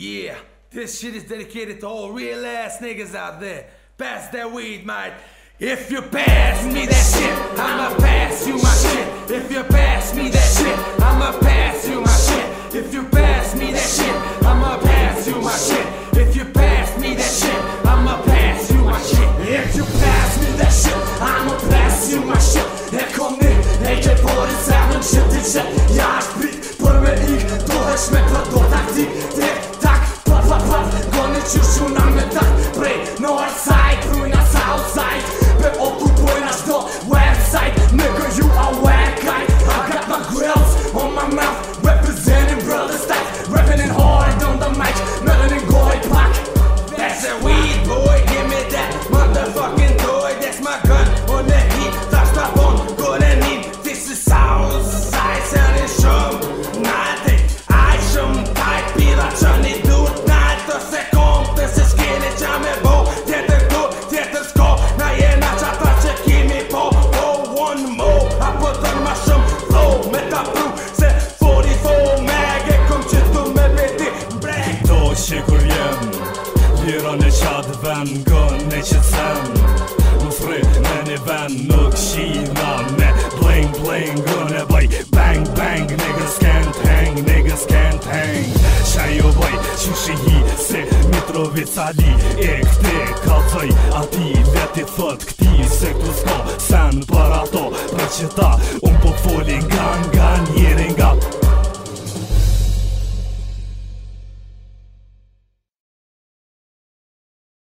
Yeah, this shit is dedicated to all real ass niggas out there. Pass that weed, mate. If you pass me that shit, I'ma pass you my shit. atë vend gënë Ne që cënë Më fri me një vend nuk shina Me bling bling gënë e bëj Bang bang niggas can't hang Niggas can't hang Qa jo bëj që shi hi Se Mitrovic Ali E këti kalcoj ati Veti thot këti se këtu s'ka Sen për ato për që ta Unë po t'foli nga nga